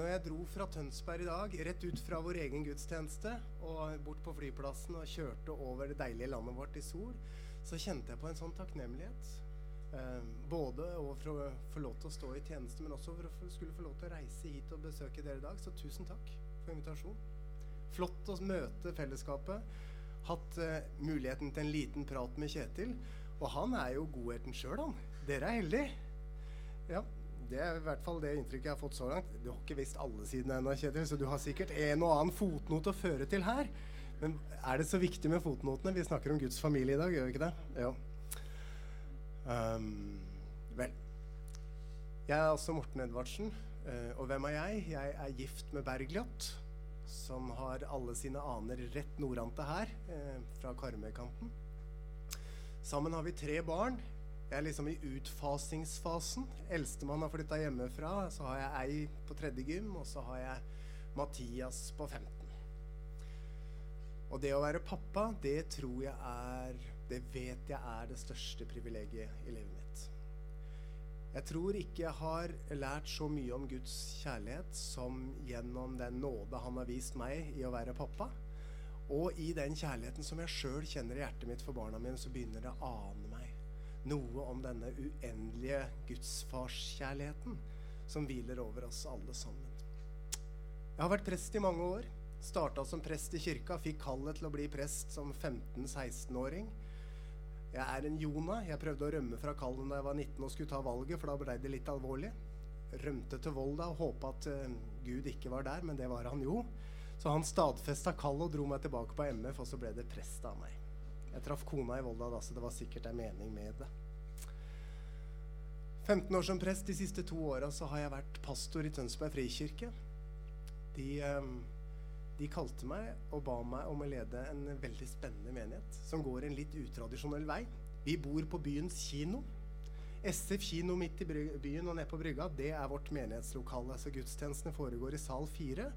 når jeg dro fra Tønsberg i dag, rett ut fra vår egen gudstjeneste og bort på flyplassen og kjørte over det deilige landet vårt i sol, så kjente jeg på en sånn takknemlighet. Eh, både for å få lov til å stå i tjeneste, men også for å skulle få lov til å reise hit og besøke dere i dag. Så tusen takk for invitasjonen. Flott å møte fellesskapet. Hatt eh, muligheten til en liten prat med Kjetil. Og han er jo godheten sjøl, han. Dere er heldige. Ja, det er i hvert fall det inntrykket jeg har fått så langt. Du har ikke visst alle sidene ennå, Kjetil, så du har sikkert en og annen fotnote å føre til her. Men er det så viktig med fotnotene? Vi snakker om Guds familie i dag, gjør vi ikke det? Jo. Um, vel. Jeg er altså Morten Edvardsen. Uh, og hvem er jeg? Jeg er gift med Bergljot, som har alle sine aner rett nordante her, uh, fra Karmøykanten. Sammen har vi tre barn. Jeg er liksom i utfasingsfasen. Eldstemann har flytta hjemmefra. Så har jeg ei på tredje gym, og så har jeg Mathias på 15. Og det å være pappa, det tror jeg er Det vet jeg er det største privilegiet i livet mitt. Jeg tror ikke jeg har lært så mye om Guds kjærlighet som gjennom den nåde han har vist meg i å være pappa. Og i den kjærligheten som jeg sjøl kjenner i hjertet mitt for barna mine, så begynner det å ane noe om denne uendelige gudsfarskjærligheten som hviler over oss alle sammen. Jeg har vært prest i mange år. Starta som prest i kirka, fikk kallet til å bli prest som 15-16-åring. Jeg er en Jonah. Jeg prøvde å rømme fra kallet da jeg var 19 og skulle ta valget, for da ble det litt alvorlig. Rømte til Volda og håpa at uh, Gud ikke var der, men det var han jo. Så han stadfesta kallet og dro meg tilbake på MF, og så ble det prest av meg. Jeg traff kona i Volda da, så det var sikkert en mening med det. 15 år som prest. De siste to åra så har jeg vært pastor i Tønsberg frikirke. De, ehm, de, kalte meg og ba meg om å lede en veldig spennende menighet som går en litt utradisjonell vei. Vi bor på byens kino. SF kino midt i byen og nede på brygga, det er vårt menighetslokale. Så gudstjenestene foregår i sal fire.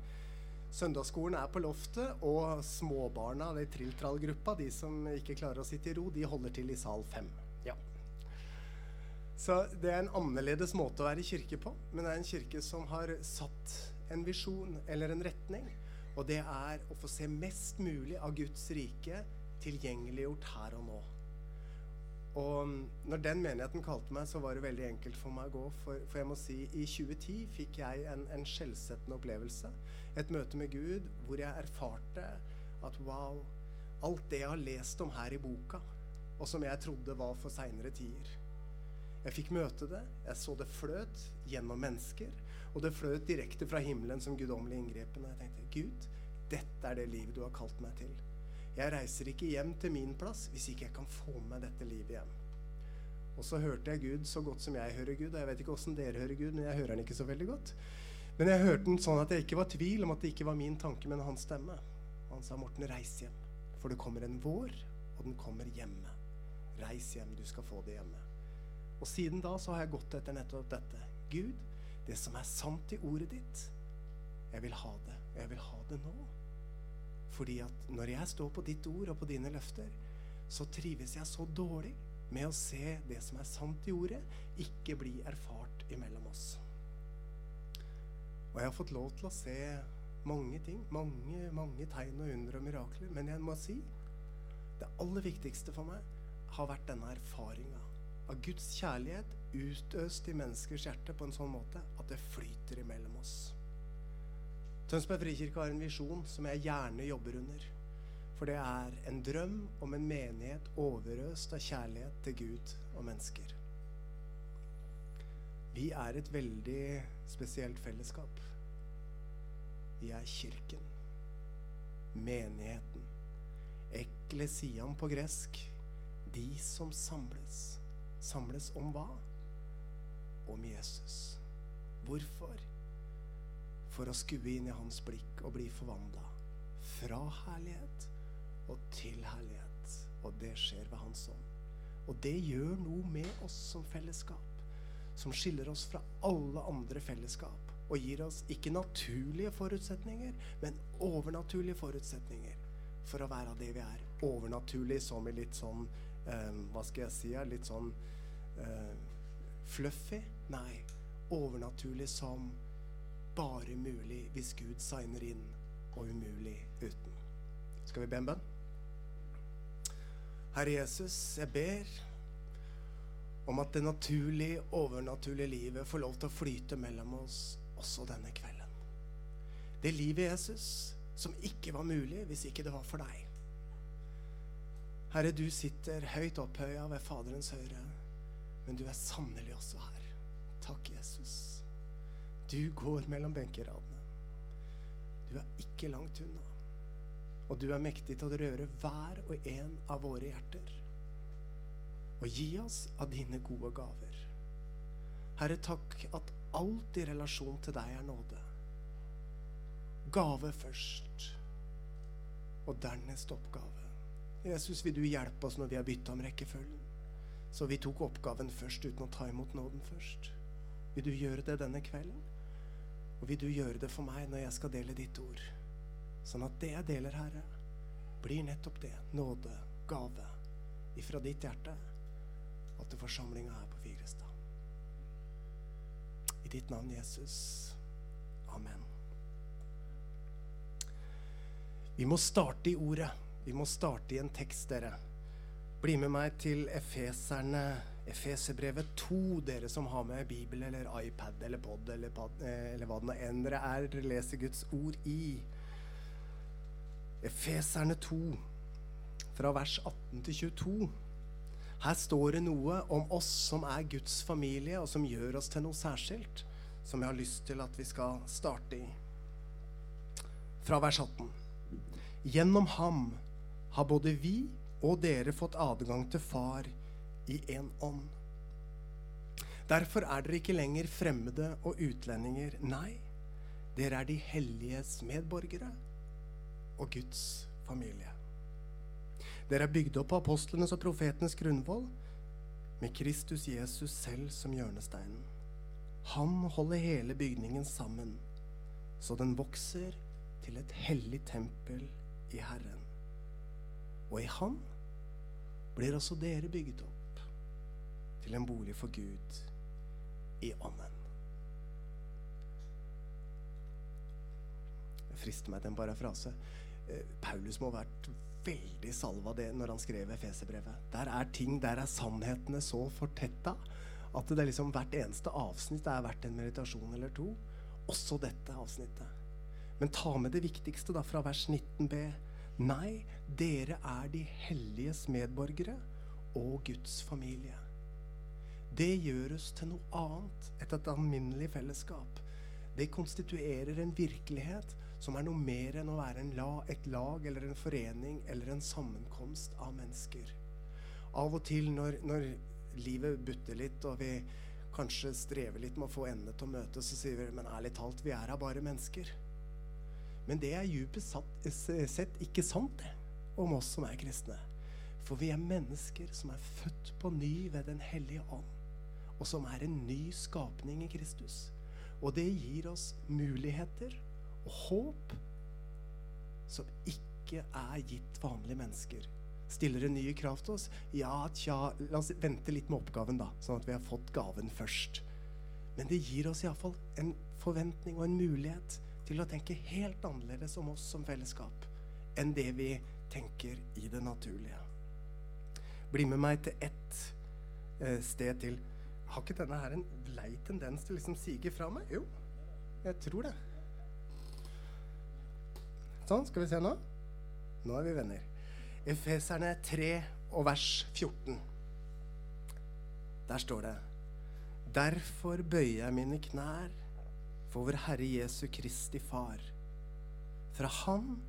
Søndagsskolen er på loftet, og småbarna, det trilltrall-gruppa, de som ikke klarer å sitte i ro, de holder til i sal fem. Ja. Så det er en annerledes måte å være kirke på, men det er en kirke som har satt en visjon eller en retning, og det er å få se mest mulig av Guds rike tilgjengeliggjort her og nå. Og når den menigheten kalte meg, så var det veldig enkelt for meg å gå. For, for jeg må si, i 2010 fikk jeg en, en skjellsettende opplevelse. Et møte med Gud hvor jeg erfarte at wow, alt det jeg har lest om her i boka, og som jeg trodde var for seinere tider Jeg fikk møte det. Jeg så det fløt gjennom mennesker. Og det fløt direkte fra himmelen som guddommelig inngrepen. Og jeg tenkte Gud, dette er det livet du har kalt meg til. Jeg reiser ikke hjem til min plass hvis ikke jeg kan få med dette livet hjem. Og så hørte jeg Gud så godt som jeg hører Gud. Og jeg vet ikke åssen dere hører Gud, men jeg hører han ikke så veldig godt. Men jeg hørte den sånn at jeg ikke var tvil om at det ikke var min tanke, men hans stemme. Han sa, 'Morten, reis hjem, for det kommer en vår, og den kommer hjemme.' Reis hjem, du skal få det hjemme. Og siden da så har jeg gått etter nettopp dette. Gud, det som er sant i ordet ditt, jeg vil ha det. Og jeg vil ha det nå. Fordi at når jeg står på ditt ord og på dine løfter, så trives jeg så dårlig med å se det som er sant i ordet, ikke bli erfart imellom oss. Og jeg har fått lov til å se mange ting, mange, mange tegn og under og mirakler. Men jeg må si det aller viktigste for meg har vært denne erfaringa av Guds kjærlighet utøst i menneskers hjerte på en sånn måte at det flyter imellom oss. Tønsberg frikirke har en visjon som jeg gjerne jobber under. For det er en drøm om en menighet overøst av kjærlighet til Gud og mennesker. Vi er et veldig spesielt fellesskap. Vi er kirken. Menigheten. Eklesian på gresk. De som samles. Samles om hva? Om Jesus. Hvorfor? For å skue inn i hans blikk og bli forvandla fra herlighet og til herlighet. Og det skjer ved Hans ånd. Og det gjør noe med oss som fellesskap, som skiller oss fra alle andre fellesskap. Og gir oss ikke naturlige forutsetninger, men overnaturlige forutsetninger for å være det vi er. Overnaturlig som i litt sånn eh, Hva skal jeg si? Litt sånn eh, fluffy? Nei. Overnaturlig som bare mulig hvis Gud signer inn, og umulig uten. Skal vi be en bønn? Herre Jesus, jeg ber om at det naturlige, overnaturlige livet får lov til å flyte mellom oss også denne kvelden. Det livet, Jesus, som ikke var mulig hvis ikke det var for deg. Herre, du sitter høyt opphøya ved Faderens høyre, men du er sannelig også her. Takk, Jesus. Du går mellom benkeradene. Du er ikke langt unna. Og du er mektig til å røre hver og en av våre hjerter. Og gi oss av dine gode gaver. Herre, takk at alt i relasjon til deg er nåde. Gave først, og dernest oppgave. Jesus, vil du hjelpe oss når vi har bytta om rekkefølgen? Så vi tok oppgaven først uten å ta imot nåden først. Vil du gjøre det denne kvelden? Og vil du gjøre det for meg når jeg skal dele ditt ord? Sånn at det jeg deler, Herre, blir nettopp det. Nåde, gave ifra ditt hjerte. At til forsamlinga her på Vigrestad. I ditt navn, Jesus. Amen. Vi må starte i ordet. Vi må starte i en tekst, dere. Bli med meg til Efeserne, Efeserbrevet 2, dere som har med Bibel eller iPad eller pod eller, eh, eller hva det enn dere er. Leser Guds ord i. Efeserne 2, fra vers 18 til 22. Her står det noe om oss som er Guds familie, og som gjør oss til noe særskilt, som jeg har lyst til at vi skal starte i. Fra vers 18. Gjennom ham har både vi og dere fått adgang til Far i én ånd. Derfor er dere ikke lenger fremmede og utlendinger. Nei, dere er de helliges medborgere og Guds familie. Dere er bygd opp på apostlenes og profetenes grunnvoll, med Kristus Jesus selv som hjørnesteinen. Han holder hele bygningen sammen, så den vokser til et hellig tempel i Herren. Og i Han blir også dere bygd opp til en bolig for Gud i Ånden. Det frister meg til en parafrase. Eh, Paulus må ha vært veldig salva det når han skrev Efeserbrevet. Der er ting, der er sannhetene så fortetta at det er liksom hvert eneste avsnitt er verdt en meditasjon eller to. Også dette avsnittet. Men ta med det viktigste da fra vers 19b. Nei, dere er de helliges medborgere og Guds familie. Det gjør oss til noe annet etter et alminnelig fellesskap. Det konstituerer en virkelighet som er noe mer enn å være la, et lag eller en forening eller en sammenkomst av mennesker. Av og til når, når livet butter litt, og vi kanskje strever litt med å få endene til å møtes, så sier vi men ærlig talt, vi er da bare mennesker. Men det er djupest sett ikke sant det, om oss som er kristne. For vi er mennesker som er født på ny ved Den hellige ånd, og som er en ny skapning i Kristus. Og det gir oss muligheter og håp som ikke er gitt vanlige mennesker. Stiller det nye krav til oss? Ja, tja, la oss vente litt med oppgaven, da, sånn at vi har fått gaven først. Men det gir oss iallfall en forventning og en mulighet til å tenke helt annerledes om oss som fellesskap enn det vi tenker i det naturlige. Bli med meg til ett eh, sted til. Har ikke denne her en lei tendens til å liksom sige fra meg? Jo, jeg tror det. Sånn, skal vi se nå. Nå er vi venner. Efeserne 3 og vers 14. Der står det Derfor bøyer jeg mine knær for vår Herre Jesu Kristi Far. Fra Han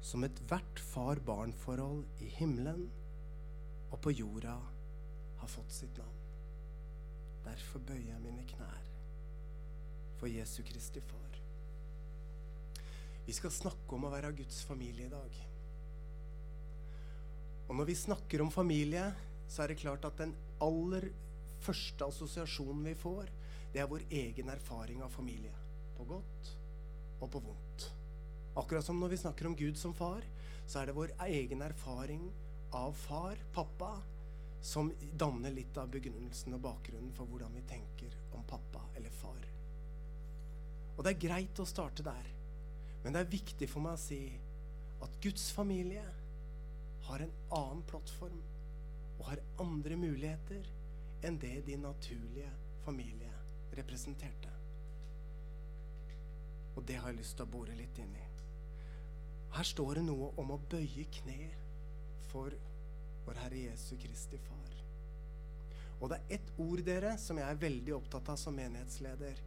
som ethvert far-barn-forhold i himmelen og på jorda har fått sitt navn. Derfor bøyer jeg mine knær for Jesu Kristi Far. Vi skal snakke om å være Guds familie i dag. Og når vi snakker om familie, så er det klart at den aller første assosiasjonen vi får, det er vår egen erfaring av familie. På godt og på vondt. Akkurat som når vi snakker om Gud som far, så er det vår egen erfaring av far, pappa, som danner litt av begrunnelsen og bakgrunnen for hvordan vi tenker om pappa eller far. Og det er greit å starte der. Men det er viktig for meg å si at Guds familie har en annen plattform og har andre muligheter enn det din naturlige familie representerte. Og det har jeg lyst til å bore litt inn i. Her står det noe om å bøye kne for vår Herre Jesu Kristi Far. Og det er ett ord, dere, som jeg er veldig opptatt av som menighetsleder.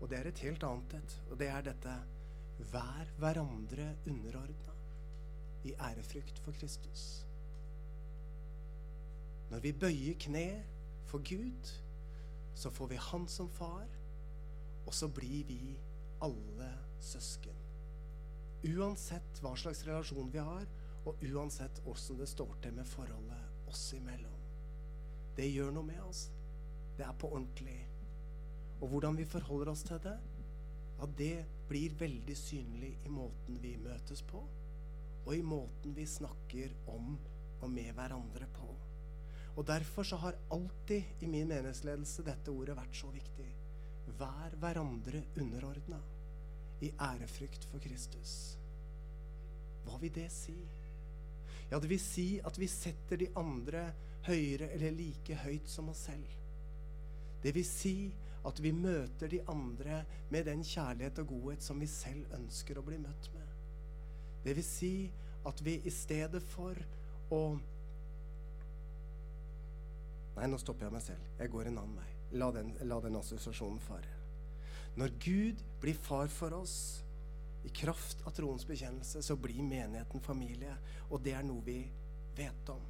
Og det er et helt annet et. Og det er dette Vær hverandre underordna i ærefrykt for Kristus. Når vi bøyer kne for Gud, så får vi Han som far, og så blir vi alle søsken. Uansett hva slags relasjon vi har, og uansett åssen det står til med forholdet oss imellom. Det gjør noe med oss. Det er på ordentlig. Og hvordan vi forholder oss til det, ja, det blir veldig synlig i måten vi møtes på, og i måten vi snakker om og med hverandre på. Og Derfor så har alltid i min menighetsledelse dette ordet vært så viktig. Vær hverandre underordna i ærefrykt for Kristus. Hva vil det si? Ja, det vil si at vi setter de andre høyere eller like høyt som oss selv. Det vil si at vi møter de andre med den kjærlighet og godhet som vi selv ønsker å bli møtt med. Det vil si at vi i stedet for å Nei, nå stopper jeg meg selv. Jeg går en annen vei. La den, la den assosiasjonen fare. Når Gud blir far for oss, i kraft av troens bekjennelse, så blir menigheten familie. Og det er noe vi vet om.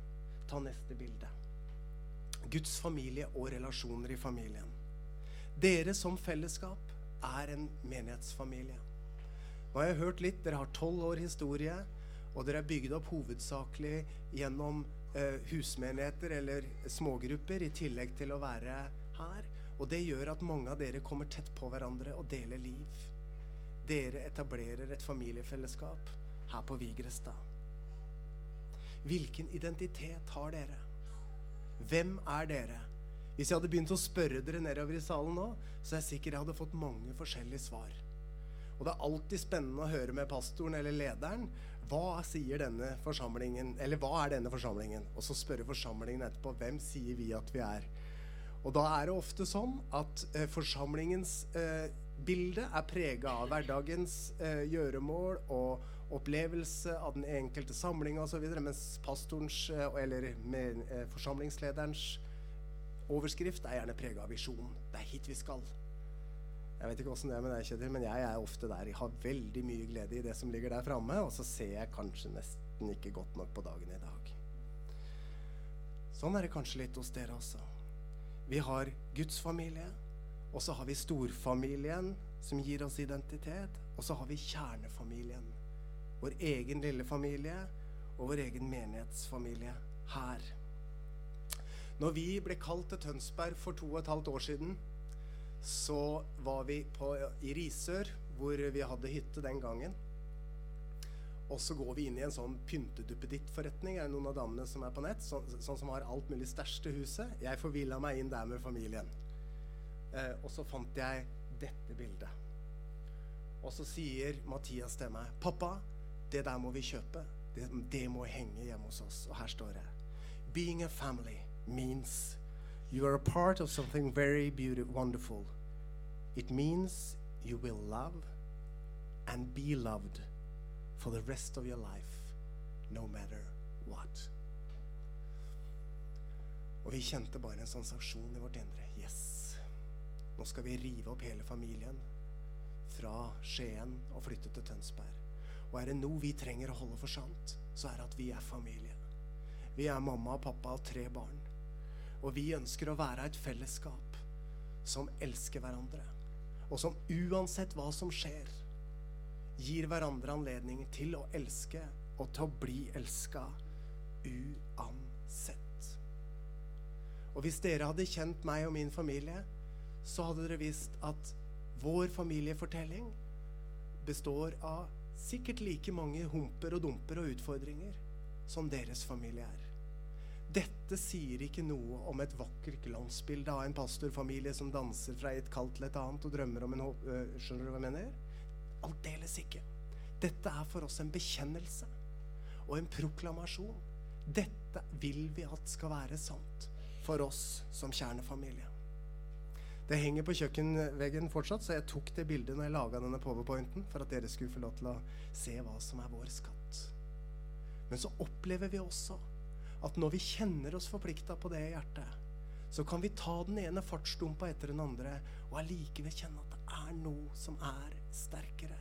Ta neste bilde. Guds familie og relasjoner i familien. Dere som fellesskap er en menighetsfamilie. Nå har jeg hørt litt. Dere har tolv år historie, og dere er bygd opp hovedsakelig gjennom eh, husmenigheter eller smågrupper, i tillegg til å være her. Og det gjør at mange av dere kommer tett på hverandre og deler liv. Dere etablerer et familiefellesskap her på Vigrestad. Hvilken identitet har dere? Hvem er dere? Hvis jeg hadde begynt å spørre dere nedover i salen nå, så er jeg sikker jeg hadde fått mange forskjellige svar. Og det er alltid spennende å høre med pastoren eller lederen. Hva sier denne forsamlingen, eller hva er denne forsamlingen? Og så spørre forsamlingen etterpå hvem sier vi at vi er. Og da er det ofte sånn at eh, forsamlingens eh, bilde er prega av hverdagens eh, gjøremål og opplevelse av den enkelte samlinga osv., mens pastorens eh, eller med, eh, forsamlingslederens overskrift er gjerne prega av visjon. Det er hit vi skal. Jeg vet ikke åssen det er med deg, Kjetil, men jeg er ofte der. Jeg har veldig mye glede i det som ligger der framme, og så ser jeg kanskje nesten ikke godt nok på dagen i dag. Sånn er det kanskje litt hos dere også. Vi har Guds familie, og så har vi storfamilien, som gir oss identitet, og så har vi kjernefamilien vår egen lille familie og vår egen menighetsfamilie her. Når vi ble kalt til Tønsberg for to og et halvt år siden, så var vi på, i Risør, hvor vi hadde hytte den gangen. Og så går vi inn i en sånn pynteduppedittforretning. Er noen av damene som er på nett? Så, sånn som har alt mulig stæsj huset. Jeg forvilla meg inn der med familien. Eh, og så fant jeg dette bildet. Og så sier Mathias til meg 'Pappa, det der må vi kjøpe. Det, det må henge hjemme hos oss. Og her står det Being a family means you are a part of something very beautiful, wonderful. It means you will love and be loved for the rest of your life, no matter what. Og vi kjente bare en sensasjon i vårt indre. Nå skal vi rive opp hele familien fra Skien og flytte til Tønsberg. Og er det noe vi trenger å holde for sant, så er det at vi er familie. Vi er mamma og pappa og tre barn. Og vi ønsker å være et fellesskap som elsker hverandre. Og som uansett hva som skjer, gir hverandre anledning til å elske og til å bli elska uansett. Og hvis dere hadde kjent meg og min familie, så hadde dere visst at vår familiefortelling består av sikkert like mange humper og dumper og utfordringer som deres familie er. Dette sier ikke noe om et vakkert glansbilde av en pastorfamilie som danser fra et kall til et annet og drømmer om en håp... Skjønner du hva jeg mener? Aldeles ikke. Dette er for oss en bekjennelse og en proklamasjon. Dette vil vi at skal være sant for oss som kjernefamilie. Det henger på kjøkkenveggen fortsatt, så jeg tok det bildet når jeg laga denne powerpointen, for at dere skulle få lov til å se hva som er vår skatt. Men så opplever vi også at når vi kjenner oss forplikta på det i hjertet, så kan vi ta den ene fartsdumpa etter den andre og allikevel kjenne at det er noe som er sterkere.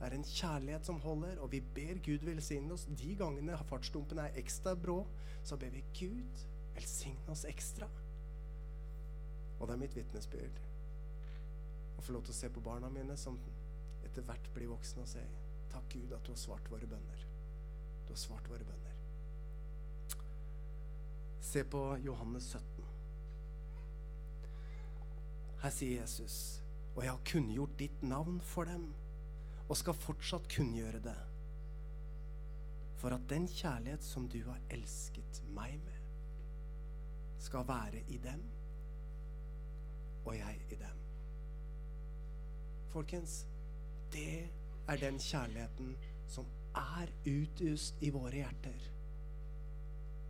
Det er en kjærlighet som holder, og vi ber Gud velsigne oss. De gangene fartsdumpene er ekstra brå, så ber vi Gud velsigne oss ekstra. Og det er mitt vitnesbyrd. Å få lov til å se på barna mine som etter hvert blir voksne og si Takk, Gud, at du har svart våre bønner. Du har svart våre bønner. Se på Johannes 17. Her sier Jesus, og jeg har kunngjort ditt navn for dem, og skal fortsatt kunngjøre det, for at den kjærlighet som du har elsket meg med, skal være i dem, og jeg i dem. Folkens, det er den kjærligheten som er utust i våre hjerter.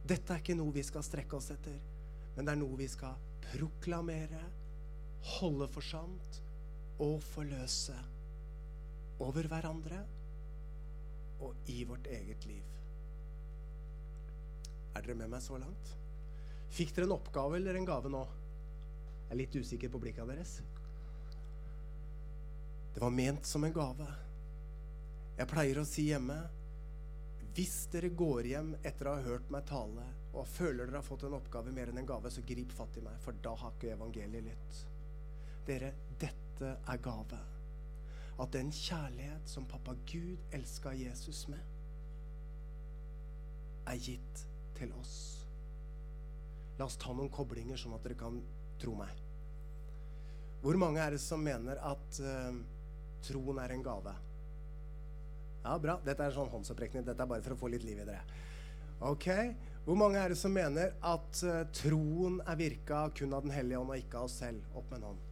Dette er ikke noe vi skal strekke oss etter, men det er noe vi skal proklamere, holde for sant og forløse over hverandre og i vårt eget liv. Er dere med meg så langt? Fikk dere en oppgave eller en gave nå? Jeg er litt usikker på blikka deres. Det var ment som en gave. Jeg pleier å si hjemme hvis dere går hjem etter å ha hørt meg tale og føler dere har fått en oppgave mer enn en gave, så grip fatt i meg, for da har ikke evangeliet lytt. Dere, dette er gave. At den kjærlighet som pappa Gud elska Jesus med, er gitt til oss. La oss ta noen koblinger, sånn at dere kan tro meg. Hvor mange er det som mener at uh, troen er en gave? Ja, bra. Dette er en sånn håndsopprekning. Dette er bare for å få litt liv i dere. Ok. Hvor mange er det som mener at uh, troen er virka kun av Den hellige ånd og ikke av oss selv? Opp med en hånd.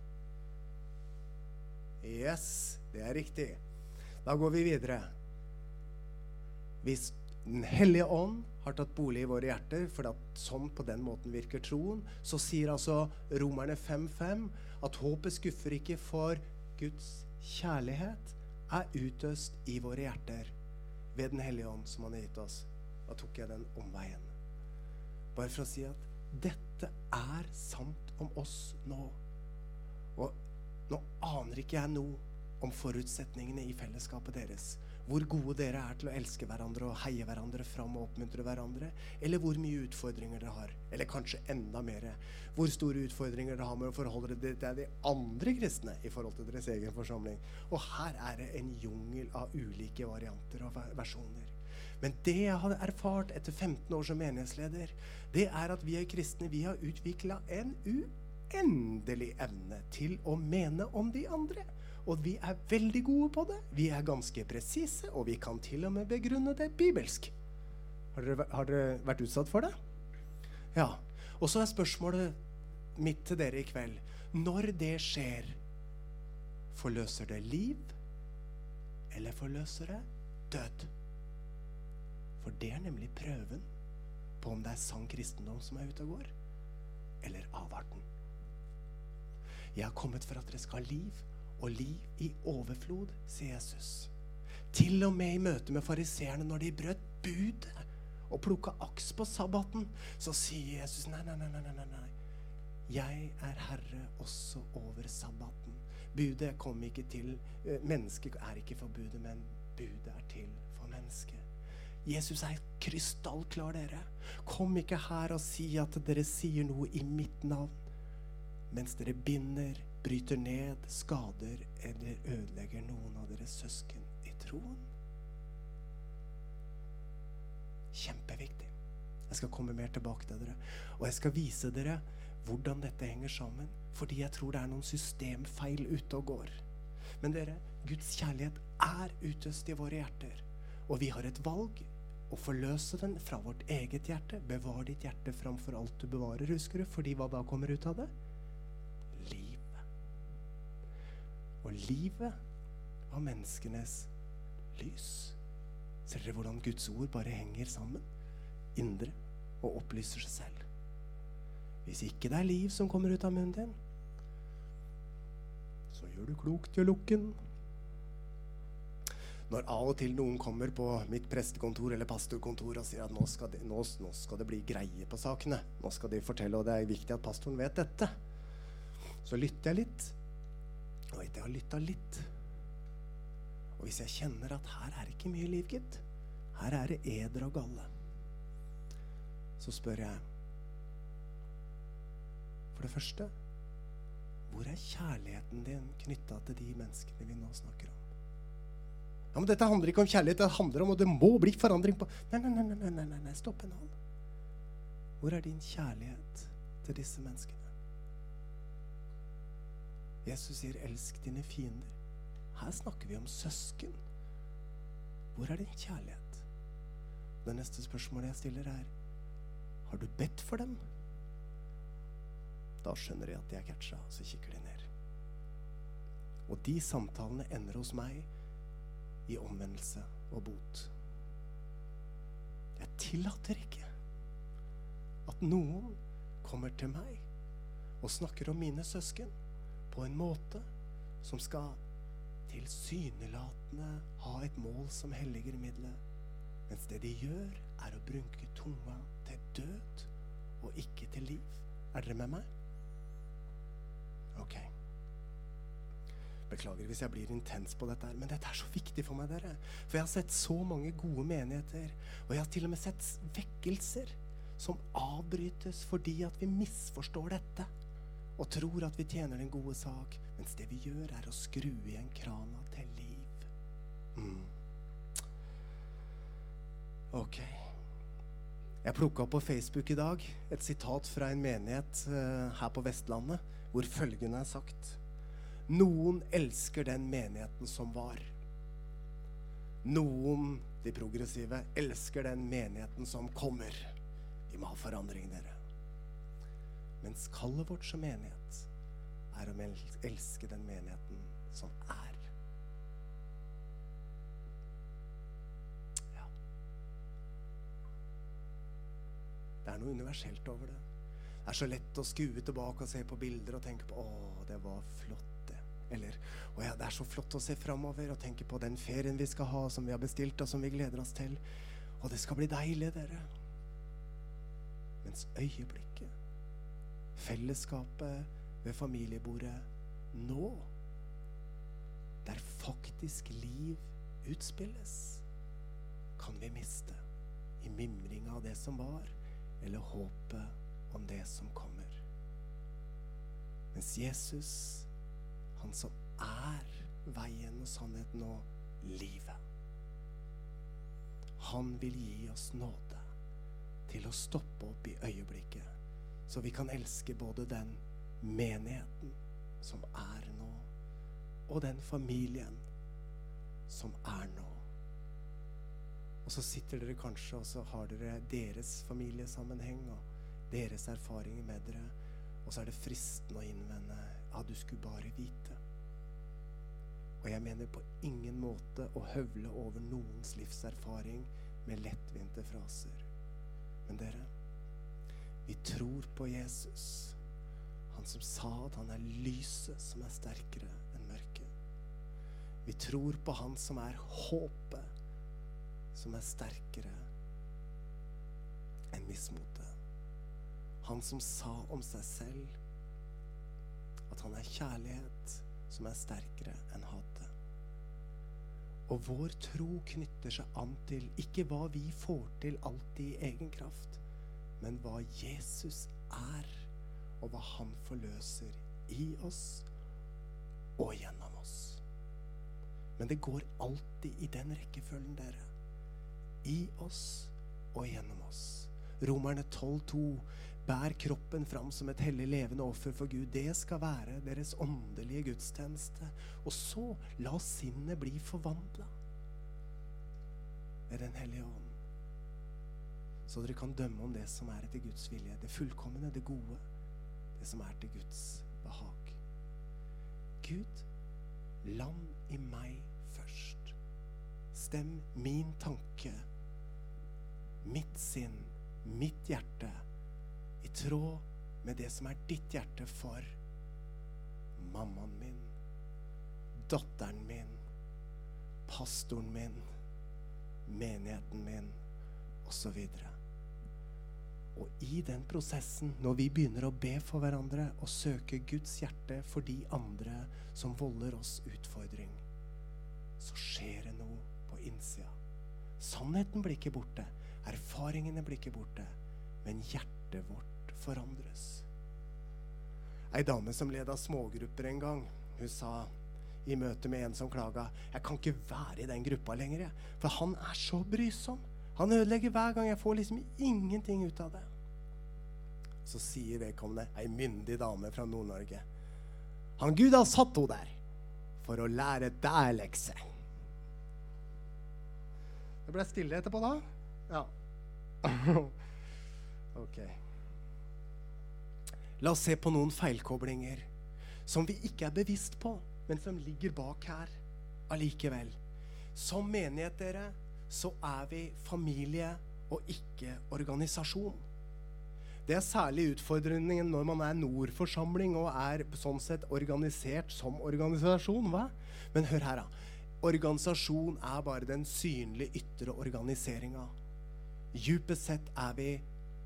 Yes, det er riktig. Da går vi videre. Hvis Den hellige ånd har tatt bolig i våre hjerter, for at sånn på den måten virker troen, så sier altså Romerne 5.5 at håpet skuffer ikke for Guds kjærlighet er utøst i våre hjerter ved Den hellige ånd som han har gitt oss. Da tok jeg den omveien. Bare for å si at dette er sant om oss nå. Og nå aner ikke jeg noe om forutsetningene i fellesskapet deres. Hvor gode dere er til å elske hverandre og heie hverandre fram og oppmuntre hverandre. Eller hvor mye utfordringer dere har. Eller kanskje enda mer. Hvor store utfordringer dere har med å forholde dere til de andre kristne i forhold til deres egen forsamling. Og her er det en jungel av ulike varianter og versjoner. Men det jeg har erfart etter 15 år som menighetsleder, det er at vi er kristne vi har utvikla en uendelig evne til å mene om de andre. Og vi er veldig gode på det. Vi er ganske presise, og vi kan til og med begrunne det bibelsk. Har dere, har dere vært utsatt for det? Ja. Og så er spørsmålet mitt til dere i kveld Når det skjer, forløser det liv, eller forløser det død? For det er nemlig prøven på om det er sann kristendom som er ute og går, eller avarten. Jeg har kommet for at dere skal ha liv, og liv i overflod, sier Jesus. Til og med i møte med fariseerne når de brøt budet og plukka aks på sabbaten, så sier Jesus nei, nei, nei, nei, nei. Jeg er herre også over sabbaten. Budet kom ikke til Mennesket er ikke for budet, men budet er til for mennesket. Jesus er krystallklar, dere. Kom ikke her og si at dere sier noe i mitt navn, mens dere binder bryter ned, skader eller ødelegger noen av deres søsken i troen. Kjempeviktig. Jeg skal komme mer tilbake til dere. Og jeg skal vise dere hvordan dette henger sammen. Fordi jeg tror det er noen systemfeil ute og går. Men dere, Guds kjærlighet er utøst i våre hjerter. Og vi har et valg å forløse den fra vårt eget hjerte. Bevar ditt hjerte framfor alt du bevarer, husker du? Fordi hva da kommer ut av det? Og livet var menneskenes lys. Ser dere hvordan Guds ord bare henger sammen? Indre og opplyser seg selv. Hvis ikke det er liv som kommer ut av munnen din, så gjør du klokt i å lukke den. Når av og til noen kommer på mitt prestekontor eller pastorkontor og sier at nå skal, de, nå, nå skal det bli greie på sakene, nå skal de fortelle, og det er viktig at pastoren vet dette, så lytter jeg litt. Og etter jeg har lytta litt Og hvis jeg kjenner at her er ikke mye liv, gitt, her er det eder og galle, så spør jeg For det første hvor er kjærligheten din knytta til de menneskene vi nå snakker om? Ja, men Dette handler ikke om kjærlighet, det handler om at det må bli forandring på Nei, nei, nei, nei, nei, nei, nei. stopp en hånd. Hvor er din kjærlighet til disse menneskene? Jesus sier 'elsk dine fiender'. Her snakker vi om søsken. Hvor er din kjærlighet? Det neste spørsmålet jeg stiller, er har du bedt for dem? Da skjønner de at de er catcha, og så kikker de ned. Og de samtalene ender hos meg i omvendelse og bot. Jeg tillater ikke at noen kommer til meg og snakker om mine søsken på en måte som skal tilsynelatende ha et mål som helliger middelet, mens det de gjør, er å brunke tunga til død og ikke til liv. Er dere med meg? Ok. Beklager hvis jeg blir intens på dette, her, men dette er så viktig for meg. dere. For jeg har sett så mange gode menigheter, og jeg har til og med sett vekkelser som avbrytes fordi at vi misforstår dette og tror at vi tjener den gode sak, mens det vi gjør, er å skru igjen krana til liv. Mm. Ok. Jeg plukka opp på Facebook i dag et sitat fra en menighet uh, her på Vestlandet, hvor følgende er sagt. Noen elsker den menigheten som var. Noen, de progressive, elsker den menigheten som kommer. Vi må ha forandring, dere. Mens kallet vårt som menighet er å elske den menigheten som er. Ja. Det er noe universelt over det. Det er så lett å skue tilbake og se på bilder og tenke på 'Å, det var flott'. det. Eller å ja, det er så flott å se framover og tenke på den ferien vi skal ha, som vi har bestilt, og som vi gleder oss til. Og det skal bli deilig, dere. Mens øyeblikket, fellesskapet ved familiebordet nå, der faktisk liv utspilles, kan vi miste i mimringa av det som var, eller håpet om det som kommer. Mens Jesus han som er veien og sannheten og livet. Han vil gi oss nåde til å stoppe opp i øyeblikket, så vi kan elske både den menigheten som er nå, og den familien som er nå. Og så sitter dere kanskje og så har dere deres familiesammenheng og deres erfaringer med dere, og så er det fristende å innvende ja, du skulle bare vite. Og jeg mener på ingen måte å høvle over noens livserfaring med lettvinte fraser. Men dere, vi tror på Jesus. Han som sa at han er lyset som er sterkere enn mørket. Vi tror på han som er håpet, som er sterkere enn mismotet. Han som sa om seg selv at han er kjærlighet som er sterkere enn hatet. Og vår tro knytter seg an til ikke hva vi får til alltid i egen kraft, men hva Jesus er, og hva han forløser i oss og gjennom oss. Men det går alltid i den rekkefølgen, dere. I oss og gjennom oss. Romerne 12,2 Bær kroppen fram som et hellig levende offer for Gud. Det skal være deres åndelige gudstjeneste. Og så la sinnet bli forvandla ved Den hellige ånd så dere kan dømme om det som er etter Guds vilje, det fullkomne, det gode, det som er til Guds behag. Gud, land i meg først. Stem min tanke, mitt sinn, mitt hjerte i tråd med det som er ditt hjerte for mammaen min, datteren min, pastoren min, menigheten min osv. Og, i den prosessen, når vi begynner å be for hverandre og søke Guds hjerte for de andre som volder oss utfordring, så skjer det noe på innsida. Sannheten blir ikke borte. Erfaringene blir ikke borte. Men hjertet vårt forandres. Ei dame som leda smågrupper en gang, hun sa i møte med en som klaga 'Jeg kan ikke være i den gruppa lenger, jeg. For han er så brysom.' Han ødelegger hver gang. Jeg får liksom ingenting ut av det. Så sier vedkommende, ei myndig dame fra Nord-Norge, han Gud har satt henne der for å lære deg lekse. Det ble stille etterpå, da? Ja. ok. La oss se på noen feilkoblinger som vi ikke er bevisst på, men som ligger bak her allikevel. Som menighet, dere, så er vi familie og ikke organisasjon. Det er særlig utfordringen når man er Nordforsamling og er sånn sett organisert som organisasjon. hva? Men hør her, da. Organisasjon er bare den synlige ytre organiseringa. Djupest sett er vi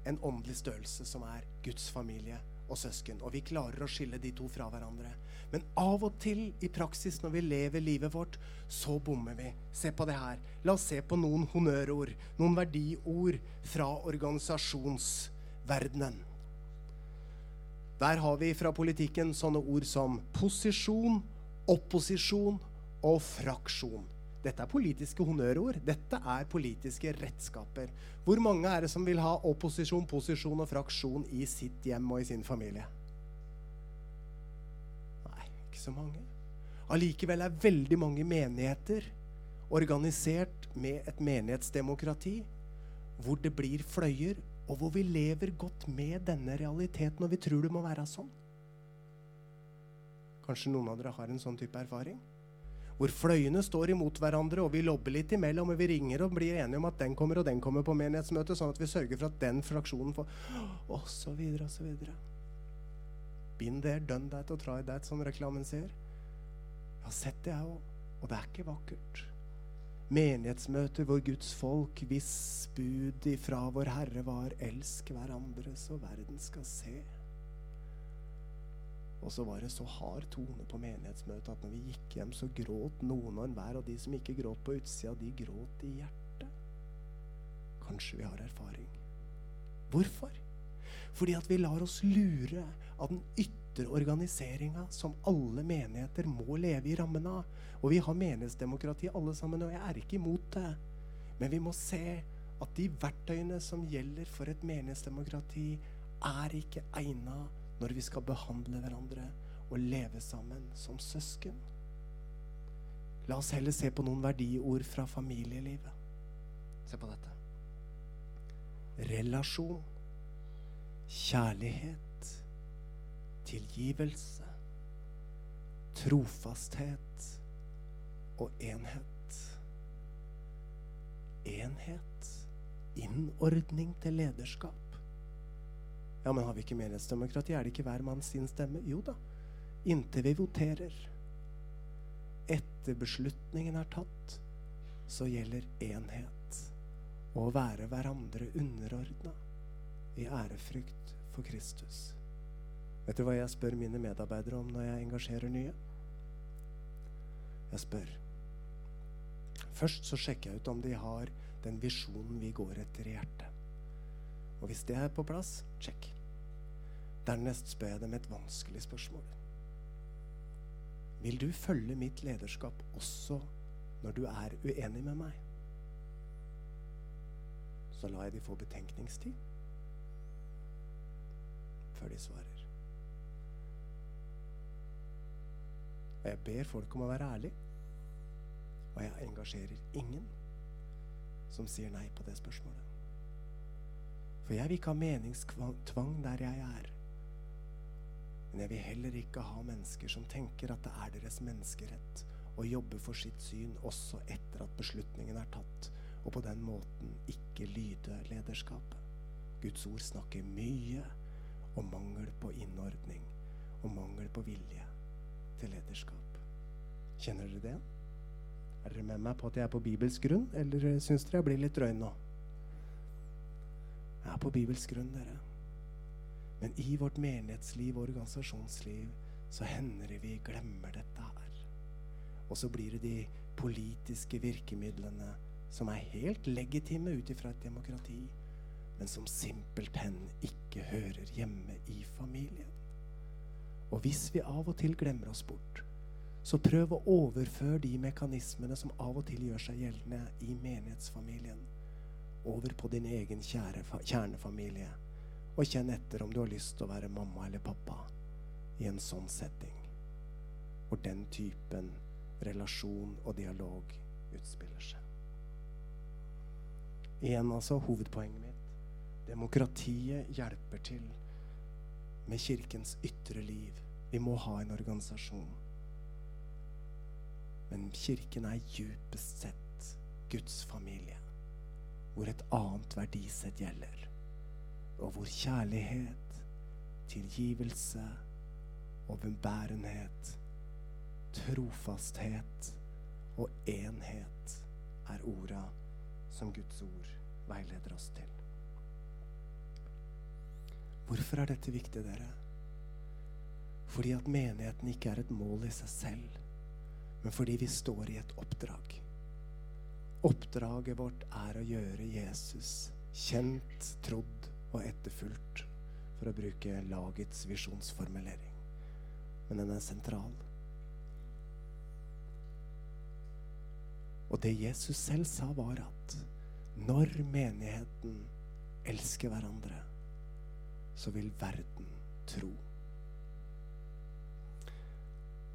en åndelig størrelse som er Guds familie og søsken. Og vi klarer å skille de to fra hverandre. Men av og til i praksis når vi lever livet vårt, så bommer vi. Se på det her. La oss se på noen honnørord, noen verdiord fra organisasjonsverdenen. Der har vi fra politikken sånne ord som posisjon, opposisjon og fraksjon. Dette er politiske honnørord. Dette er politiske redskaper. Hvor mange er det som vil ha opposisjon, posisjon og fraksjon i sitt hjem og i sin familie? Nei, ikke så mange. Allikevel er veldig mange menigheter organisert med et menighetsdemokrati hvor det blir fløyer, og hvor vi lever godt med denne realiteten, og vi tror det må være sånn. Kanskje noen av dere har en sånn type erfaring? Hvor fløyene står imot hverandre, og vi lobber litt imellom, og vi ringer og blir enige om at den kommer og den kommer på menighetsmøtet, sånn at vi sørger for at den fraksjonen får Og så videre og så videre. Been there, done that og try that, som reklamen sier. Jeg har sett det, jeg òg. Og det er ikke vakkert. Menighetsmøter hvor Guds folk, hvis bud ifra vår Herre var 'elsk hverandre så verden skal se'. Og så var det så hard tone på menighetsmøtet at når vi gikk hjem, så gråt noen og enhver av de som ikke gråt på utsida, de gråt i hjertet. Kanskje vi har erfaring. Hvorfor? Fordi at vi lar oss lure av den ytre organiseringa som alle menigheter må leve i rammen av. Og vi har menighetsdemokrati alle sammen, og jeg er ikke imot det. Men vi må se at de verktøyene som gjelder for et menighetsdemokrati, er ikke egna når vi skal behandle hverandre og leve sammen som søsken. La oss heller se på noen verdiord fra familielivet. Se på dette. Relasjon kjærlighet, tilgivelse, trofasthet og enhet. Enhet, innordning til lederskap. Ja, men har vi ikke menighetsdemokrati? Er det ikke hver mann sin stemme? Jo da. Inntil vi voterer. Etter beslutningen er tatt, så gjelder enhet. Og Å være hverandre underordna i ærefrykt for Kristus. Vet du hva jeg spør mine medarbeidere om når jeg engasjerer nye? Jeg spør. Først så sjekker jeg ut om de har den visjonen vi går etter i hjertet. Og hvis det er på plass, sjekk. Dernest spør jeg dem et vanskelig spørsmål. Vil du følge mitt lederskap også når du er uenig med meg? Så lar jeg de få betenkningstid før de svarer. Og jeg ber folk om å være ærlig. Og jeg engasjerer ingen som sier nei på det spørsmålet. For jeg vil ikke ha meningstvang der jeg er. Men jeg vil heller ikke ha mennesker som tenker at det er deres menneskerett å jobbe for sitt syn også etter at beslutningen er tatt, og på den måten ikke lyde lederskapet. Guds ord snakker mye om mangel på innordning og mangel på vilje til lederskap. Kjenner dere det? Er dere med meg på at jeg er på bibelsk grunn, eller syns dere jeg blir litt drøy nå? Er på bibelsk grunn, dere. Men i vårt menighetsliv og organisasjonsliv så hender det vi glemmer dette her. Og så blir det de politiske virkemidlene som er helt legitime ut ifra et demokrati, men som simpelthen ikke hører hjemme i familien. Og hvis vi av og til glemmer oss bort, så prøv å overføre de mekanismene som av og til gjør seg gjeldende i menighetsfamilien, over på din egen kjære, kjernefamilie. Og kjenn etter om du har lyst til å være mamma eller pappa i en sånn setting. Hvor den typen relasjon og dialog utspiller seg. Igjen altså hovedpoenget mitt. Demokratiet hjelper til med Kirkens ytre liv. Vi må ha en organisasjon. Men Kirken er djupest sett Guds familie, hvor et annet verdisett gjelder, og hvor kjærlighet, tilgivelse, overbærenhet, trofasthet og enhet er orda som Guds ord veileder oss til. Hvorfor er dette viktig, dere? Fordi at menigheten ikke er et mål i seg selv, men fordi vi står i et oppdrag. Oppdraget vårt er å gjøre Jesus kjent, trodd og etterfulgt, for å bruke lagets visjonsformulering. Men den er sentral. Og det Jesus selv sa, var at når menigheten elsker hverandre, så vil verden tro.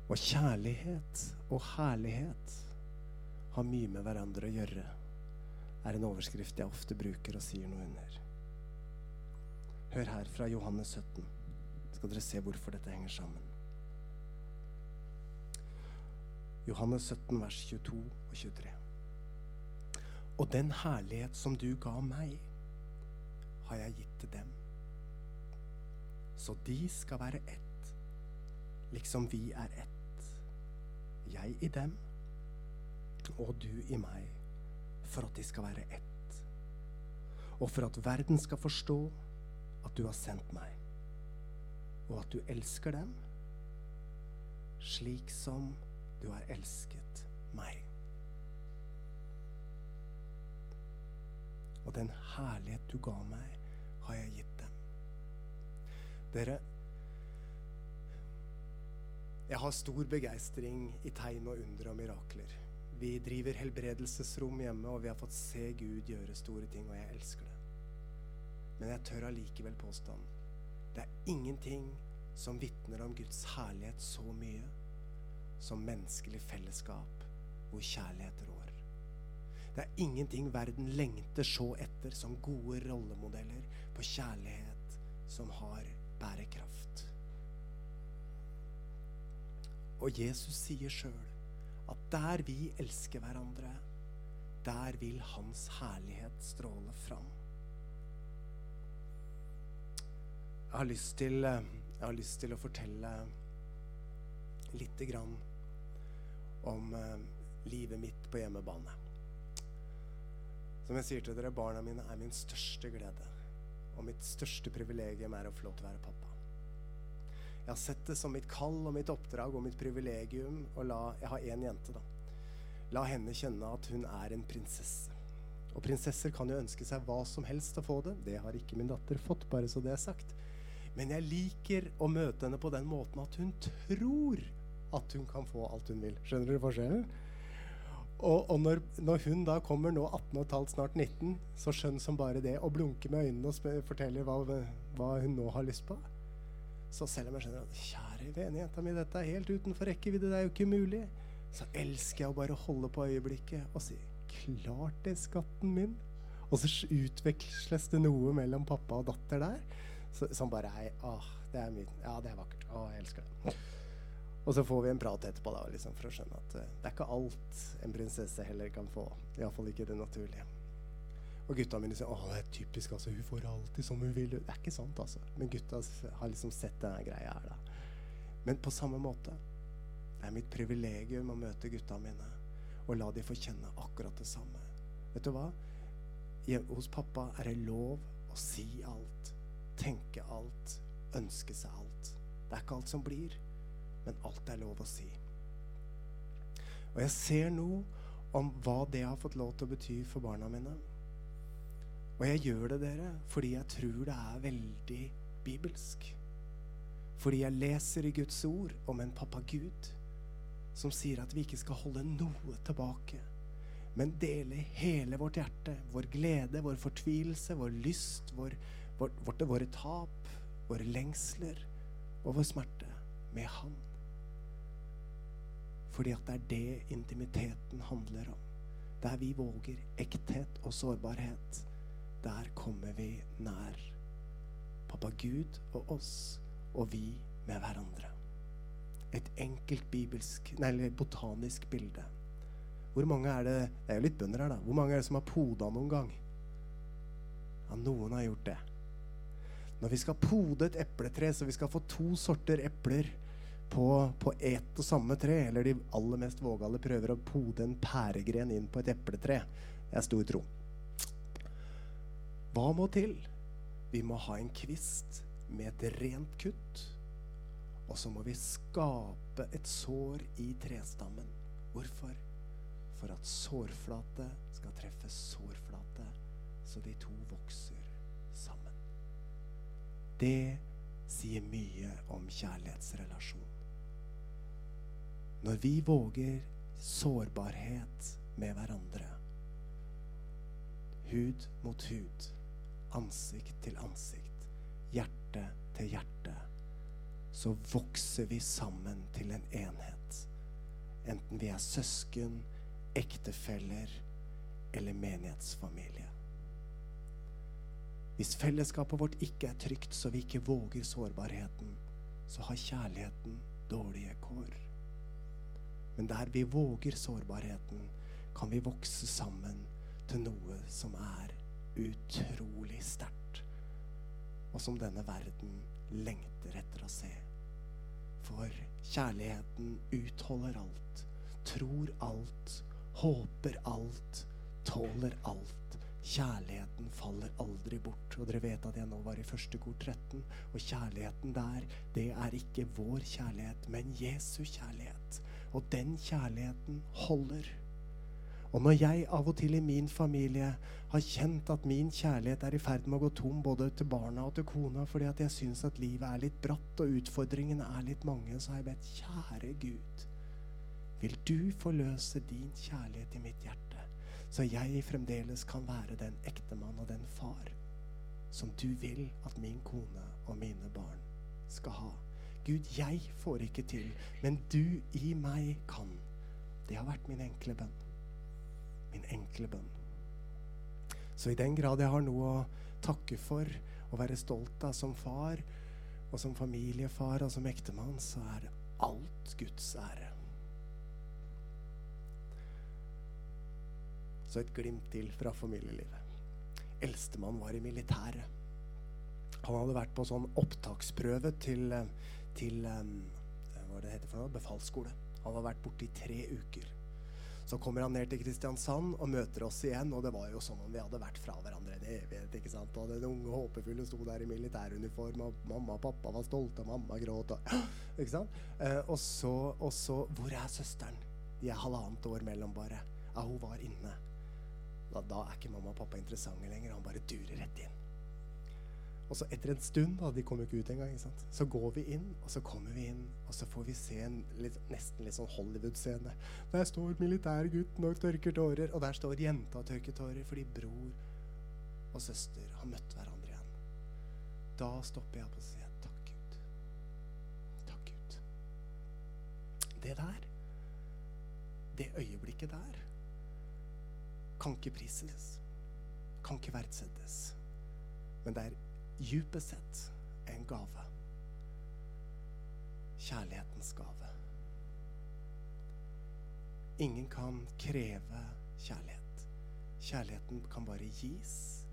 Og kjærlighet og herlighet har mye med hverandre å gjøre, er en overskrift jeg ofte bruker og sier noe under. Hør her fra Johannes 17. Skal dere se hvorfor dette henger sammen. Johannes 17, vers 22 og 23. Og den herlighet som du ga meg, har jeg gitt til dem så de skal være ett, liksom vi er ett. Jeg i dem og du i meg, for at de skal være ett. Og for at verden skal forstå at du har sendt meg, og at du elsker dem slik som du har elsket meg. Og den herlighet du ga meg, har jeg gitt dem. dere, jeg har stor begeistring i tegn og under og mirakler. Vi driver helbredelsesrom hjemme, og vi har fått se Gud gjøre store ting, og jeg elsker det. Men jeg tør allikevel påstå det er ingenting som vitner om Guds herlighet så mye som menneskelig fellesskap hvor kjærlighet rår. Det er ingenting verden lengter så etter som gode rollemodeller på kjærlighet som har bærekraft. Og Jesus sier sjøl at der vi elsker hverandre, der vil Hans herlighet stråle fram. Jeg har lyst til, jeg har lyst til å fortelle lite grann om uh, livet mitt på hjemmebane. Som jeg sier til dere, barna mine er min største glede. Og mitt største privilegium er å få lov til å være pappa. Jeg har sett det som mitt kall og mitt oppdrag og mitt privilegium å la Jeg har én jente, da. La henne kjenne at hun er en prinsesse. Og prinsesser kan jo ønske seg hva som helst å få det. Det har ikke min datter fått, bare så det er sagt. Men jeg liker å møte henne på den måten at hun tror at hun kan få alt hun vil. Skjønner dere forskjellen? Og, og når, når, hun da kommer nå 18 15, snart 19, så skjønn som bare det, og blunker med øynene og forteller hva, hva, hun nå har lyst på, så selv om jeg skjønner at kjære vene jenta mi, dette er helt utenfor rekkevidde, det er jo ikke mulig, så elsker jeg å bare holde på øyeblikket og si klart det, skatten min. Og så utveksles det noe mellom pappa og datter der som bare er Åh, det er mye, ja, det er vakkert. Å, jeg elsker det. Og så får vi en prat etterpå da, liksom, for å skjønne at uh, det er ikke alt en prinsesse heller kan få. Iallfall ikke det naturlige. Og gutta mine sier 'Å, det er typisk, altså. Hun får alltid som hun vil'. Det er ikke sant, altså. Men gutta har liksom sett denne greia her, da. Men på samme måte. Det er mitt privilegium å møte gutta mine og la de få kjenne akkurat det samme. Vet du hva? Hos pappa er det lov å si alt, tenke alt, ønske seg alt. Det er ikke alt som blir, men alt er lov å si. Og jeg ser nå om hva det har fått lov til å bety for barna mine. Og jeg gjør det, dere, fordi jeg tror det er veldig bibelsk. Fordi jeg leser i Guds ord om en pappa Gud som sier at vi ikke skal holde noe tilbake, men dele hele vårt hjerte, vår glede, vår fortvilelse, vår lyst, vår, vår, vårt, våre tap, våre lengsler og vår smerte med Han. Fordi at det er det intimiteten handler om. Der vi våger ekthet og sårbarhet, der kommer vi nær pappa Gud og oss, og vi med hverandre et enkelt bibelsk, nei, botanisk bilde. Hvor mange er det Det er jo litt bønder her, da. Hvor mange er det som har poda noen gang? Ja, noen har gjort det. Når vi skal pode et epletre, så vi skal få to sorter epler på, på ett og samme tre, eller de aller mest vågale prøver å pode en pæregren inn på et epletre, det er stor tro. Hva må til? Vi må ha en kvist med et rent kutt og så må vi skape et sår i trestammen. Hvorfor? For at sårflate skal treffe sårflate, så de to vokser sammen. Det sier mye om kjærlighetsrelasjon. Når vi våger sårbarhet med hverandre, hud mot hud, ansikt til ansikt, hjerte til hjerte, så vokser vi sammen til en enhet. Enten vi er søsken, ektefeller eller menighetsfamilie. Hvis fellesskapet vårt ikke er trygt, så vi ikke våger sårbarheten, så har kjærligheten dårlige kår. Men der vi våger sårbarheten, kan vi vokse sammen til noe som er utrolig sterkt, og som denne verden lengter etter å se. For kjærligheten utholder alt, tror alt, håper alt, tåler alt. Kjærligheten faller aldri bort. Og dere vet at jeg nå var i første kor 13. Og kjærligheten der, det er ikke vår kjærlighet, men Jesu kjærlighet. Og den kjærligheten holder. Og når jeg av og til i min familie har kjent at min kjærlighet er i ferd med å gå tom både til barna og til kona fordi at jeg syns at livet er litt bratt og utfordringene er litt mange, så har jeg bedt kjære Gud, vil du forløse din kjærlighet i mitt hjerte, så jeg fremdeles kan være den ektemann og den far som du vil at min kone og mine barn skal ha. Gud, jeg får ikke til, men du i meg kan. Det har vært min enkle bønn min enkle bønn. Så i den grad jeg har noe å takke for og være stolt av som far, og som familiefar og som ektemann, så er alt Guds ære. Så et glimt til fra familielivet. Eldstemann var i militæret. Han hadde vært på sånn opptaksprøve til, til um, hva det heter for noe, befalsskole. Han hadde vært borte i tre uker. Så kommer han ned til Kristiansand og møter oss igjen, og det var jo som om vi hadde vært fra hverandre en evighet. ikke sant? Og den unge håpefulle sto der i militæruniform, og mamma og pappa var stolte, og mamma gråt. Og, ikke sant? Eh, og, så, og så Hvor er søsteren? De er halvannet år mellom, bare. Ja, hun var inne. Da, da er ikke mamma og pappa interessante lenger. Han bare durer rett inn. Og så etter en stund, da, de kom jo ikke ut engang, så går vi inn, og så kommer vi inn, og så får vi se en litt, nesten litt sånn Hollywood-scene. Der står militærgutten og tørker tårer, og der står jenta og tørker tårer fordi bror og søster har møtt hverandre igjen. Da stopper jeg opp og sier takk, Gud. Takk, Gud. Det der, det øyeblikket der, kan ikke prises. kan ikke verdsettes. Men det er djupest sett en gave. Kjærlighetens gave. Ingen kan kreve kjærlighet. Kjærligheten kan bare gis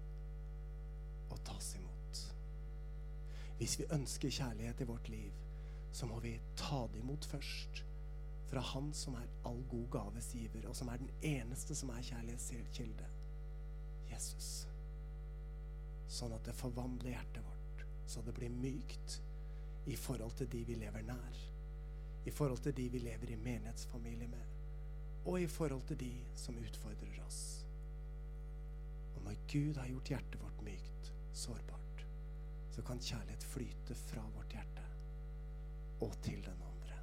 og tas imot. Hvis vi ønsker kjærlighet i vårt liv, så må vi ta det imot først. Fra Han som er all god gaves giver, og som er den eneste som er kjærlighetskilde. Jesus. Sånn at det forvandler hjertet vårt, så det blir mykt i forhold til de vi lever nær. I forhold til de vi lever i menighetsfamilie med. Og i forhold til de som utfordrer oss. Og når Gud har gjort hjertet vårt mykt, sårbart, så kan kjærlighet flyte fra vårt hjerte og til den andre.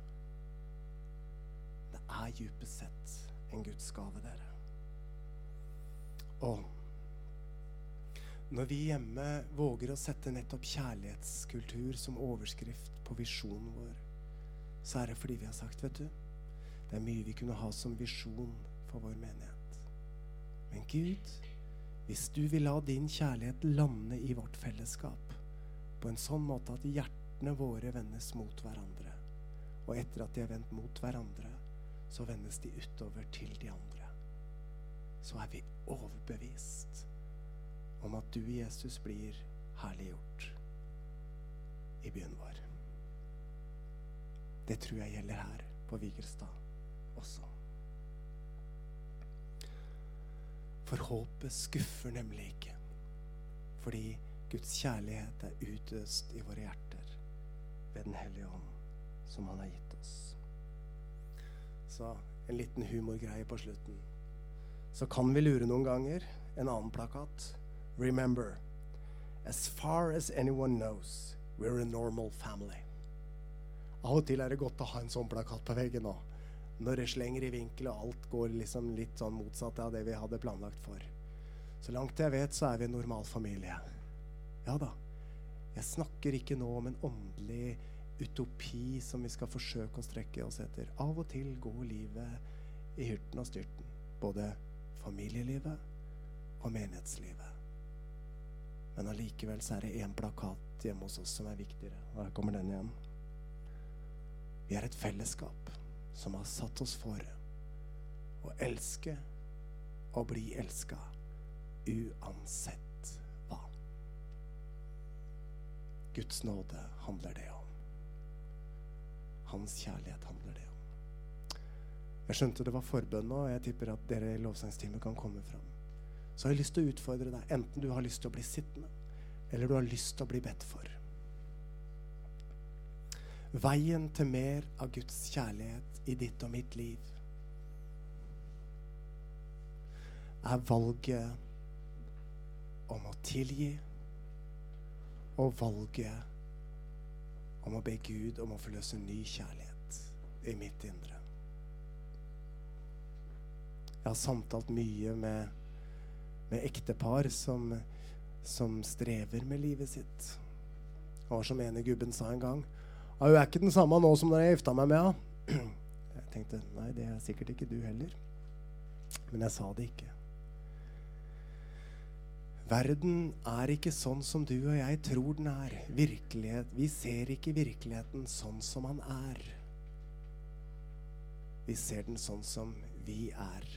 Det er djupest sett en Guds gave, dere. Og når vi hjemme våger å sette nettopp kjærlighetskultur som overskrift på visjonen vår, så er det fordi vi har sagt, vet du, det er mye vi kunne ha som visjon for vår menighet. Men Gud, hvis du vil la din kjærlighet lande i vårt fellesskap på en sånn måte at hjertene våre vendes mot hverandre, og etter at de er vendt mot hverandre, så vendes de utover til de andre, så er vi overbevist om at du, Jesus, blir herliggjort i byen vår. Det tror jeg gjelder her på Vigrestad også. For håpet skuffer nemlig ikke, fordi Guds kjærlighet er utøst i våre hjerter ved Den hellige ånd, som Han har gitt oss. Så en liten humorgreie på slutten. Så kan vi lure noen ganger. En annen plakat. Remember, as far as anyone knows, we're a normal family. Av og til er det godt å ha en sånn plakat på veggen nå. Når det slenger i vinkel og alt går liksom litt sånn motsatt av det vi hadde planlagt for. Så langt jeg vet, så er vi en normal familie. Ja da. Jeg snakker ikke nå om en åndelig utopi som vi skal forsøke å strekke oss etter. Av og til går livet i hyrten og styrten. Både familielivet og menighetslivet. Men allikevel så er det én plakat hjemme hos oss som er viktigere. Og her kommer den igjen. Vi er et fellesskap som har satt oss for å elske og bli elska uansett hva. Guds nåde handler det om. Hans kjærlighet handler det om. Jeg skjønte det var forbønn nå, og jeg tipper at dere i lovsangsteamet kan komme fram. Så har jeg lyst til å utfordre deg, enten du har lyst til å bli sittende, eller du har lyst til å bli bedt for. Veien til mer av Guds kjærlighet i ditt og mitt liv er valget om å tilgi og valget om å be Gud om å forløse ny kjærlighet i mitt indre. Jeg har samtalt mye med, med ektepar som, som strever med livet sitt. Og som ene gubben sa en gang ja, 'Hun er ikke den samme nå som da jeg gifta meg med henne.' Jeg tenkte nei, det er sikkert ikke du heller. Men jeg sa det ikke. Verden er ikke sånn som du og jeg tror den er. Virkelighet. Vi ser ikke virkeligheten sånn som han er. Vi ser den sånn som vi er.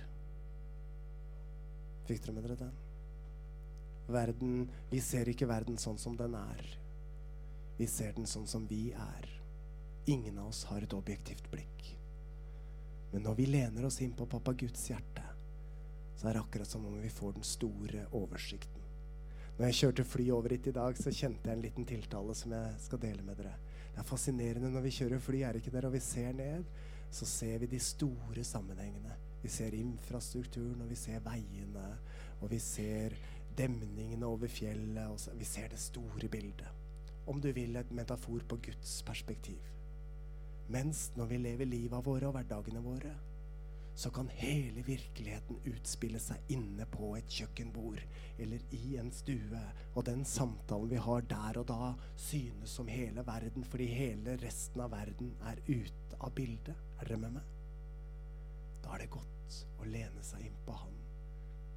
Fikk dere med dere den? Verden, vi ser ikke verden sånn som den er. Vi ser den sånn som vi er. Ingen av oss har et objektivt blikk. Men når vi lener oss inn på pappa Guds hjerte, så er det akkurat som om vi får den store oversikten. Når jeg kjørte fly over hit i dag, så kjente jeg en liten tiltale som jeg skal dele med dere. Det er fascinerende når vi kjører fly, er det ikke der, og vi ser ned, så ser vi de store sammenhengene. Vi ser infrastrukturen, og vi ser veiene, og vi ser demningene over fjellet. Og vi ser det store bildet. Om du vil et metafor på Guds perspektiv. Mens når vi lever livet våre og hverdagene våre, så kan hele virkeligheten utspille seg inne på et kjøkkenbord eller i en stue. Og den samtalen vi har der og da, synes som hele verden, fordi hele resten av verden er ute av bildet. Er dere med meg? Da er det godt å lene seg inn på Han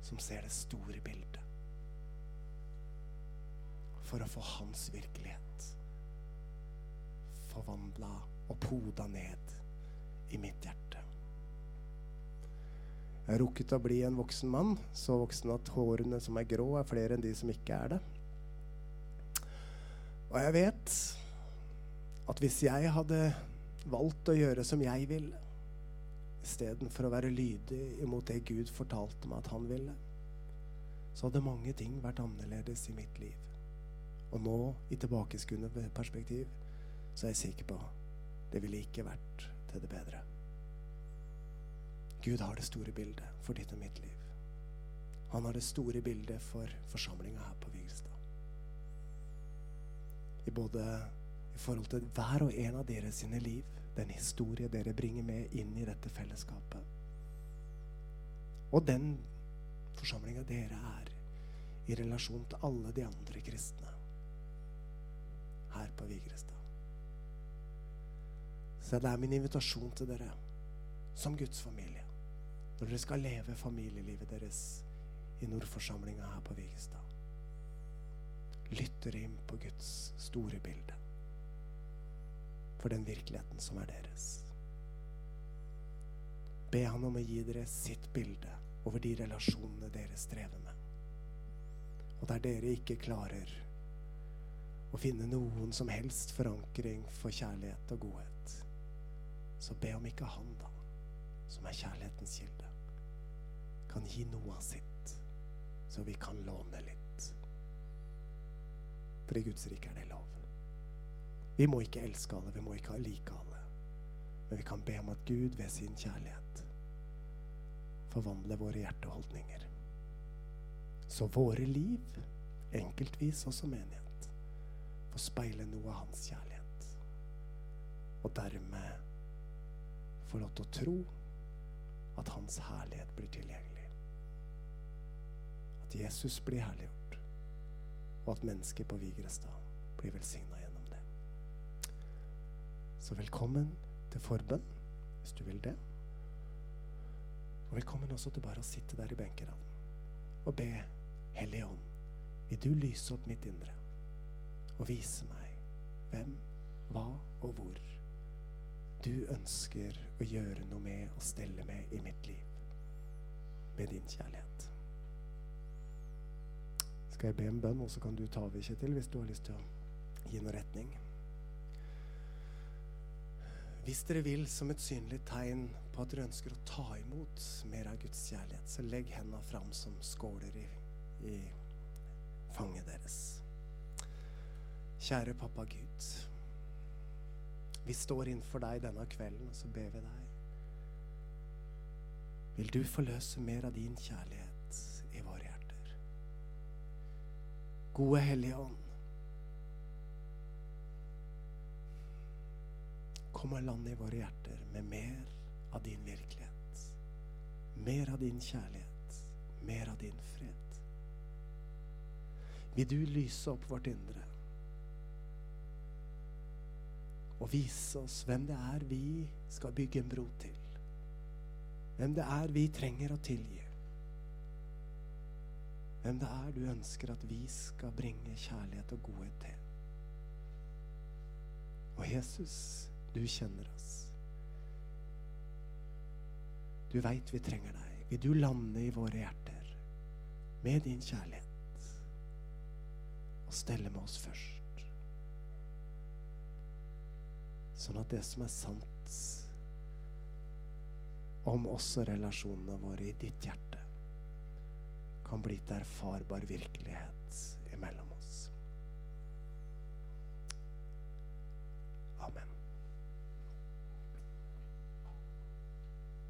som ser det store bildet. for å få hans virkelighet forvandla og poda ned i mitt hjerte. Jeg har rukket å bli en voksen mann, så voksen at hårene som er grå, er flere enn de som ikke er det. Og jeg vet at hvis jeg hadde valgt å gjøre som jeg ville, istedenfor å være lydig imot det Gud fortalte meg at han ville, så hadde mange ting vært annerledes i mitt liv. Og nå, i tilbakeskuende perspektiv, så er jeg sikker på det ville ikke vært til det bedre. Gud har det store bildet for ditt og mitt liv. Han har det store bildet for forsamlinga her på Vigrestad. I både i forhold til hver og en av dere sine liv, den historie dere bringer med inn i dette fellesskapet. Og den forsamlinga dere er i relasjon til alle de andre kristne her på Vigrestad. Så det er min invitasjon til dere som Guds familie når dere skal leve familielivet deres i Nordforsamlinga her på Vigestad. Lytter inn på Guds store bilde for den virkeligheten som er deres. Be Han om å gi dere sitt bilde over de relasjonene dere strever med. Og der dere ikke klarer å finne noen som helst forankring for kjærlighet og godhet, så be om ikke Han, da, som er kjærlighetens kilde kan gi noe av sitt, så vi kan låne litt. For i Guds rike er det lov. Vi må ikke elske alle, vi må ikke like alle. Men vi kan be om at Gud ved sin kjærlighet forvandler våre hjerteholdninger. Så våre liv, enkeltvis og som menighet, får speile noe av hans kjærlighet. Og dermed få lov til å tro at hans herlighet blir tilgjengelig. At Jesus blir herliggjort, og at mennesker på Vigrestad blir velsigna det. Så velkommen til forbønn, hvis du vil det. Og velkommen også til bare å sitte der i benkeraden og be Hellige Ånd, vil du lyse opp mitt indre og vise meg hvem, hva og hvor du ønsker å gjøre noe med og stelle med i mitt liv med din kjærlighet skal jeg be en bønn, og så kan du ta over, Kjetil, hvis du har lyst til å gi noe retning. Hvis dere vil, som et synlig tegn på at dere ønsker å ta imot mer av Guds kjærlighet, så legg hendene fram som skåler i, i fanget deres. Kjære pappa Gud. Vi står innenfor deg denne kvelden, og så ber vi deg. Vil du forløse mer av din kjærlighet? i våre hjerter? Gode Hellige Ånd. Kom og land i våre hjerter med mer av din virkelighet. Mer av din kjærlighet. Mer av din fred. Vil du lyse opp vårt indre og vise oss hvem det er vi skal bygge en bro til. Hvem det er vi trenger å tilgi hvem det er du ønsker at vi skal bringe kjærlighet og godhet til. Og Jesus, du kjenner oss. Du veit vi trenger deg. Vil du lande i våre hjerter med din kjærlighet og stelle med oss først? Sånn at det som er sant om oss og relasjonene våre i ditt hjerte, kan bli til erfarbar virkelighet imellom.